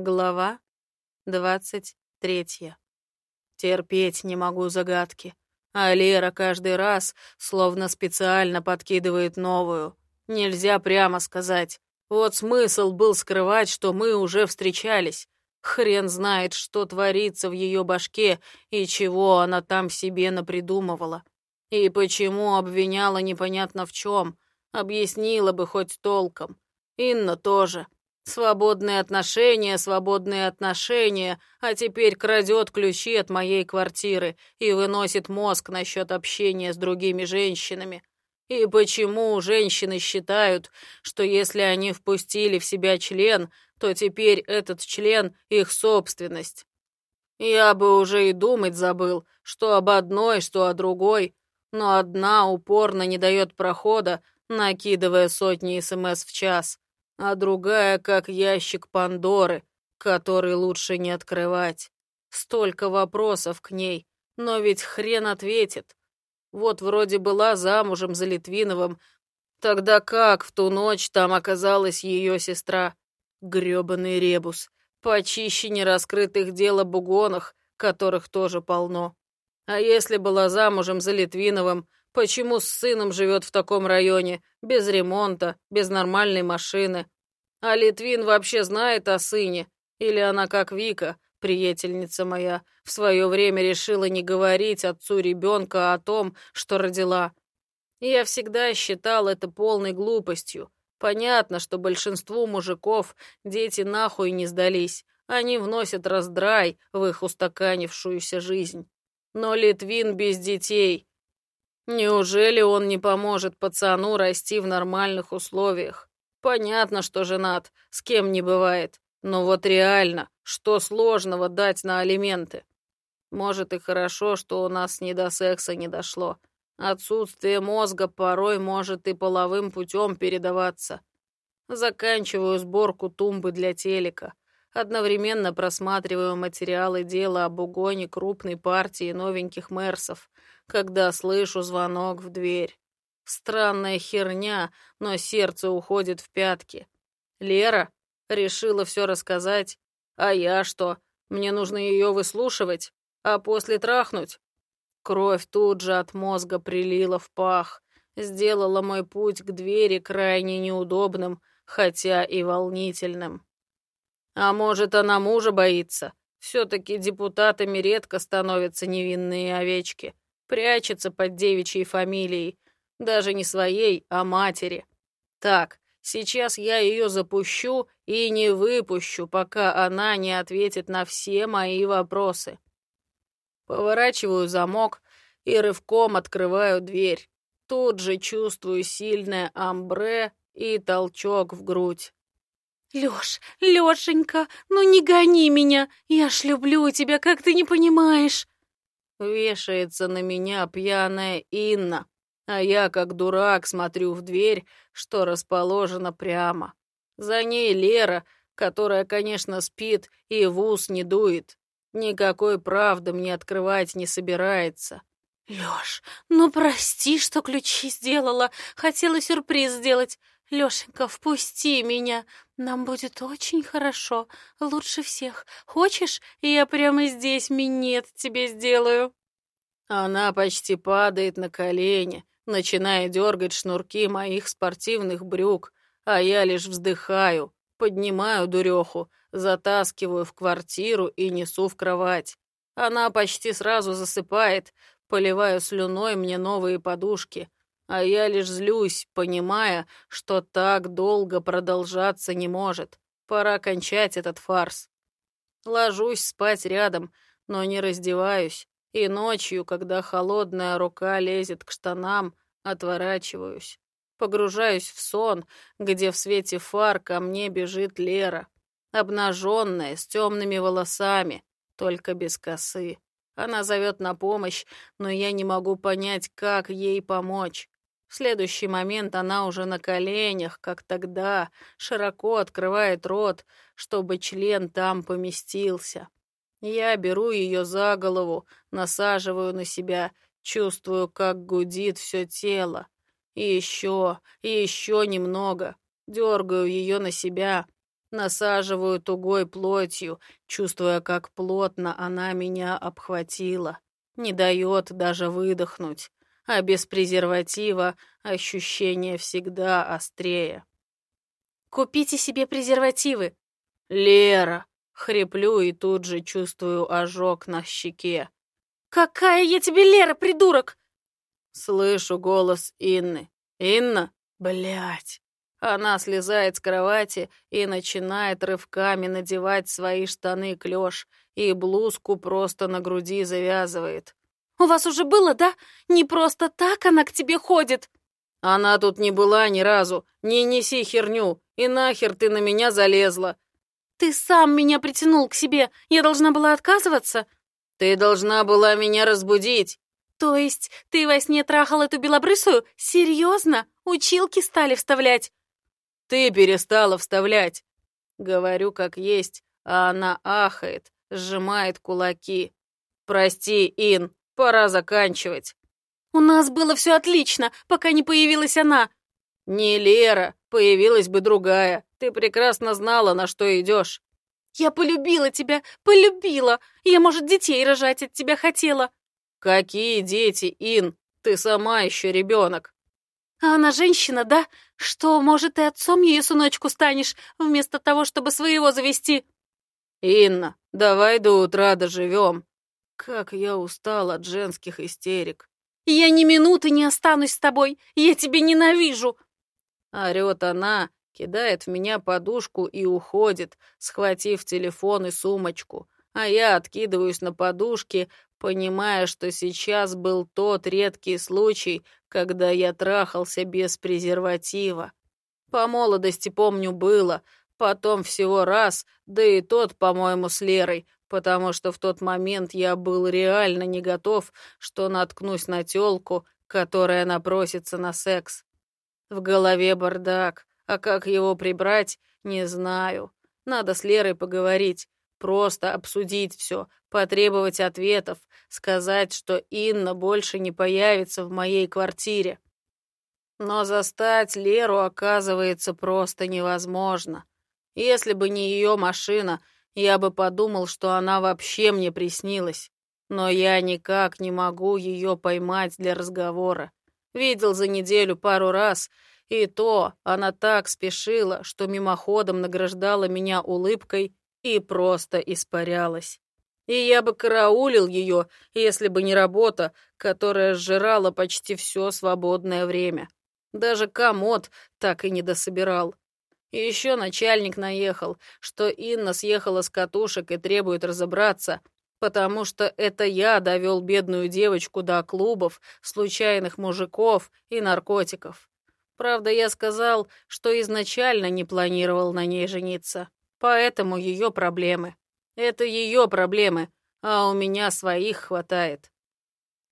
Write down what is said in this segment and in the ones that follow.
Глава двадцать третья. Терпеть не могу загадки. А Лера каждый раз словно специально подкидывает новую. Нельзя прямо сказать. Вот смысл был скрывать, что мы уже встречались. Хрен знает, что творится в ее башке и чего она там себе напридумывала. И почему обвиняла непонятно в чем. Объяснила бы хоть толком. Инна тоже. Свободные отношения, свободные отношения, а теперь крадет ключи от моей квартиры и выносит мозг насчет общения с другими женщинами. И почему женщины считают, что если они впустили в себя член, то теперь этот член — их собственность? Я бы уже и думать забыл, что об одной, что о другой, но одна упорно не дает прохода, накидывая сотни СМС в час а другая как ящик Пандоры, который лучше не открывать. Столько вопросов к ней, но ведь хрен ответит. Вот вроде была замужем за Литвиновым, тогда как в ту ночь там оказалась ее сестра? Грёбаный ребус, почище нераскрытых дел об угонах, которых тоже полно. А если была замужем за Литвиновым, Почему с сыном живет в таком районе, без ремонта, без нормальной машины? А Литвин вообще знает о сыне? Или она, как Вика, приятельница моя, в свое время решила не говорить отцу ребенка о том, что родила? Я всегда считал это полной глупостью. Понятно, что большинству мужиков дети нахуй не сдались. Они вносят раздрай в их устаканившуюся жизнь. Но Литвин без детей, Неужели он не поможет пацану расти в нормальных условиях? Понятно, что женат, с кем не бывает. Но вот реально, что сложного дать на алименты? Может и хорошо, что у нас ни до секса не дошло. Отсутствие мозга порой может и половым путем передаваться. Заканчиваю сборку тумбы для телека. Одновременно просматриваю материалы дела об угоне крупной партии новеньких мерсов — когда слышу звонок в дверь. Странная херня, но сердце уходит в пятки. Лера решила все рассказать. А я что? Мне нужно ее выслушивать, а после трахнуть? Кровь тут же от мозга прилила в пах, сделала мой путь к двери крайне неудобным, хотя и волнительным. А может, она мужа боится? Все-таки депутатами редко становятся невинные овечки прячется под девичьей фамилией, даже не своей, а матери. Так, сейчас я ее запущу и не выпущу, пока она не ответит на все мои вопросы. Поворачиваю замок и рывком открываю дверь. Тут же чувствую сильное амбре и толчок в грудь. «Лёш, Лёшенька, ну не гони меня! Я ж люблю тебя, как ты не понимаешь!» Вешается на меня пьяная Инна, а я, как дурак, смотрю в дверь, что расположена прямо. За ней Лера, которая, конечно, спит и в ус не дует. Никакой правды мне открывать не собирается. Лёш, ну прости, что ключи сделала. Хотела сюрприз сделать. Лёшенька, впусти меня. Нам будет очень хорошо. Лучше всех. Хочешь, я прямо здесь минет тебе сделаю?» Она почти падает на колени, начиная дергать шнурки моих спортивных брюк, а я лишь вздыхаю, поднимаю дуреху, затаскиваю в квартиру и несу в кровать. Она почти сразу засыпает, поливаю слюной мне новые подушки — а я лишь злюсь, понимая, что так долго продолжаться не может. Пора кончать этот фарс. Ложусь спать рядом, но не раздеваюсь, и ночью, когда холодная рука лезет к штанам, отворачиваюсь. Погружаюсь в сон, где в свете фар ко мне бежит Лера, обнаженная, с темными волосами, только без косы. Она зовет на помощь, но я не могу понять, как ей помочь. В следующий момент она уже на коленях, как тогда, широко открывает рот, чтобы член там поместился. Я беру ее за голову, насаживаю на себя, чувствую, как гудит все тело. И еще, и еще немного. Дергаю ее на себя. Насаживаю тугой плотью, чувствуя, как плотно она меня обхватила. Не дает даже выдохнуть. А без презерватива ощущение всегда острее. «Купите себе презервативы!» «Лера!» — хриплю и тут же чувствую ожог на щеке. «Какая я тебе Лера, придурок!» Слышу голос Инны. «Инна? Блядь!» Она слезает с кровати и начинает рывками надевать свои штаны клеш и блузку просто на груди завязывает. «У вас уже было, да? Не просто так она к тебе ходит!» «Она тут не была ни разу. Не неси херню. И нахер ты на меня залезла?» «Ты сам меня притянул к себе. Я должна была отказываться?» «Ты должна была меня разбудить». «То есть ты во сне трахал эту белобрысую? Серьезно? Училки стали вставлять?» Ты перестала вставлять. Говорю как есть, а она ахает, сжимает кулаки. Прости, Ин, пора заканчивать. У нас было все отлично, пока не появилась она. Не Лера, появилась бы другая. Ты прекрасно знала, на что идешь. Я полюбила тебя, полюбила. Я, может, детей рожать от тебя хотела. Какие дети, Ин? Ты сама еще ребенок. А она женщина, да? Что, может, и отцом ее сыночку станешь, вместо того, чтобы своего завести? Инна, давай до утра доживем. Как я устал от женских истерик. Я ни минуты не останусь с тобой. Я тебя ненавижу. Орет она, кидает в меня подушку и уходит, схватив телефон и сумочку. А я откидываюсь на подушке, понимая, что сейчас был тот редкий случай, когда я трахался без презерватива. По молодости, помню, было, потом всего раз, да и тот, по-моему, с Лерой, потому что в тот момент я был реально не готов, что наткнусь на тёлку, которая напросится на секс. В голове бардак, а как его прибрать, не знаю. Надо с Лерой поговорить. Просто обсудить все, потребовать ответов, сказать, что Инна больше не появится в моей квартире. Но застать Леру оказывается просто невозможно. Если бы не ее машина, я бы подумал, что она вообще мне приснилась. Но я никак не могу ее поймать для разговора. Видел за неделю пару раз, и то она так спешила, что мимоходом награждала меня улыбкой и просто испарялась. И я бы караулил ее, если бы не работа, которая сжирала почти все свободное время. Даже комод так и не дособирал. Еще начальник наехал, что Инна съехала с катушек и требует разобраться, потому что это я довел бедную девочку до клубов, случайных мужиков и наркотиков. Правда, я сказал, что изначально не планировал на ней жениться. Поэтому ее проблемы. Это ее проблемы, а у меня своих хватает.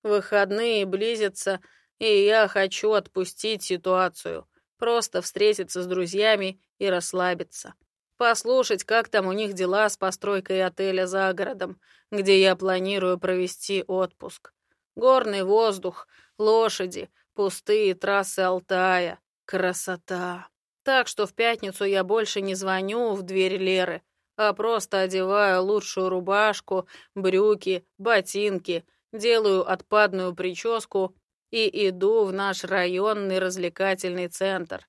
Выходные близятся, и я хочу отпустить ситуацию. Просто встретиться с друзьями и расслабиться. Послушать, как там у них дела с постройкой отеля за городом, где я планирую провести отпуск. Горный воздух, лошади, пустые трассы Алтая. Красота. Так что в пятницу я больше не звоню в дверь Леры, а просто одеваю лучшую рубашку, брюки, ботинки, делаю отпадную прическу и иду в наш районный развлекательный центр.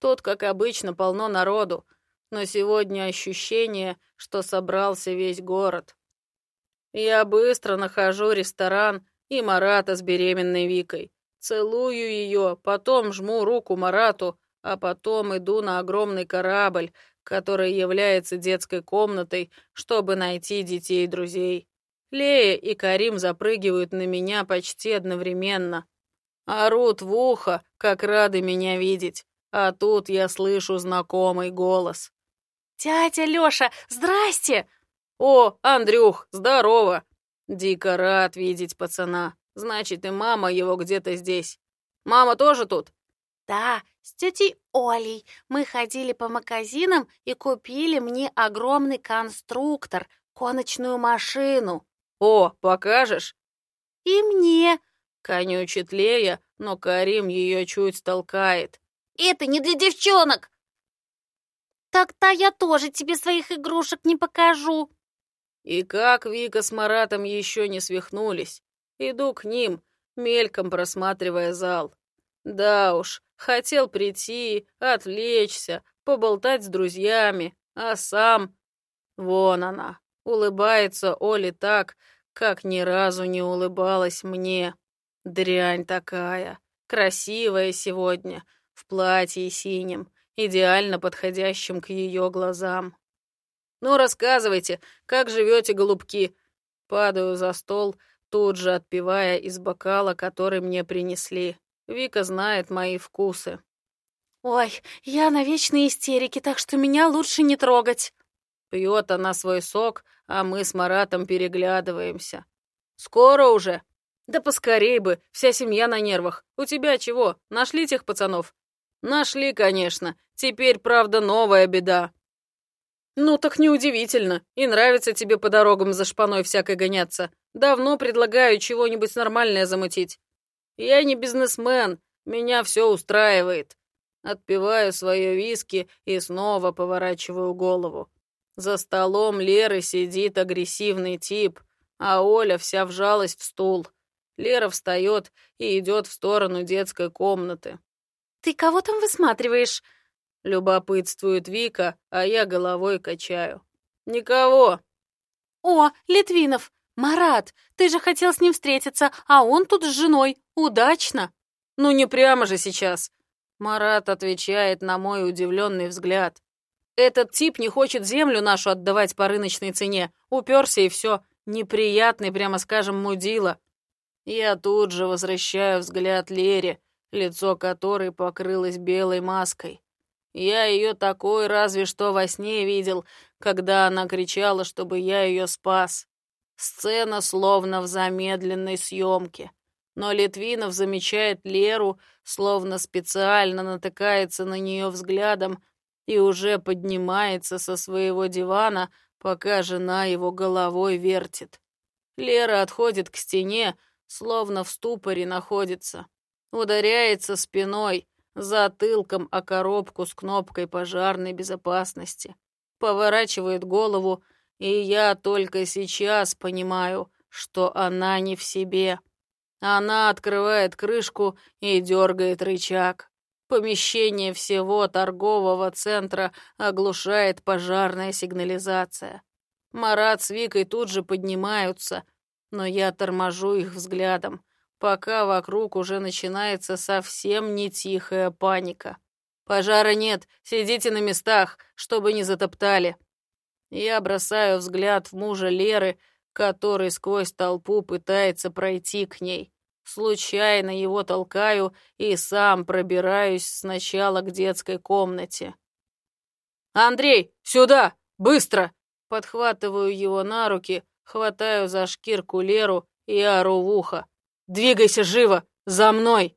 Тут, как обычно, полно народу, но сегодня ощущение, что собрался весь город. Я быстро нахожу ресторан и Марата с беременной Викой. Целую ее, потом жму руку Марату, а потом иду на огромный корабль, который является детской комнатой, чтобы найти детей и друзей. Лея и Карим запрыгивают на меня почти одновременно. Орут в ухо, как рады меня видеть. А тут я слышу знакомый голос. «Тятя Лёша, здрасте!» «О, Андрюх, здорово!» Дико рад видеть пацана. Значит, и мама его где-то здесь. Мама тоже тут? Да, с тетей Олей. Мы ходили по магазинам и купили мне огромный конструктор, коночную машину. О, покажешь? И мне. Конючит Лея, но Карим ее чуть толкает. Это не для девчонок. Тогда я тоже тебе своих игрушек не покажу. И как Вика с Маратом еще не свихнулись. Иду к ним, мельком просматривая зал. Да уж, хотел прийти, отвлечься, поболтать с друзьями, а сам... Вон она, улыбается Оле так, как ни разу не улыбалась мне. Дрянь такая, красивая сегодня, в платье синем, идеально подходящем к ее глазам. «Ну, рассказывайте, как живете, голубки?» Падаю за стол, тут же отпивая из бокала, который мне принесли. Вика знает мои вкусы. «Ой, я на вечной истерике, так что меня лучше не трогать». Пьет она свой сок, а мы с Маратом переглядываемся. «Скоро уже?» «Да поскорей бы, вся семья на нервах. У тебя чего, нашли тех пацанов?» «Нашли, конечно. Теперь, правда, новая беда». «Ну так неудивительно. И нравится тебе по дорогам за шпаной всякой гоняться. Давно предлагаю чего-нибудь нормальное замутить. Я не бизнесмен, меня все устраивает». Отпиваю свое виски и снова поворачиваю голову. За столом Леры сидит агрессивный тип, а Оля вся вжалась в стул. Лера встает и идет в сторону детской комнаты. «Ты кого там высматриваешь?» Любопытствует Вика, а я головой качаю. «Никого». «О, Литвинов! Марат, ты же хотел с ним встретиться, а он тут с женой. Удачно!» «Ну не прямо же сейчас!» Марат отвечает на мой удивленный взгляд. «Этот тип не хочет землю нашу отдавать по рыночной цене. Уперся и все. Неприятный, прямо скажем, мудила». Я тут же возвращаю взгляд Лере, лицо которой покрылось белой маской. Я ее такой разве что во сне видел, когда она кричала, чтобы я ее спас. Сцена словно в замедленной съемке. Но Литвинов замечает Леру, словно специально натыкается на нее взглядом и уже поднимается со своего дивана, пока жена его головой вертит. Лера отходит к стене, словно в ступоре находится. Ударяется спиной, затылком о коробку с кнопкой пожарной безопасности. Поворачивает голову, и я только сейчас понимаю, что она не в себе. Она открывает крышку и дергает рычаг. Помещение всего торгового центра оглушает пожарная сигнализация. Марат с Викой тут же поднимаются, но я торможу их взглядом пока вокруг уже начинается совсем не тихая паника. Пожара нет, сидите на местах, чтобы не затоптали. Я бросаю взгляд в мужа Леры, который сквозь толпу пытается пройти к ней. Случайно его толкаю и сам пробираюсь сначала к детской комнате. «Андрей, сюда! Быстро!» Подхватываю его на руки, хватаю за шкирку Леру и ору в ухо. Двигайся живо! За мной!»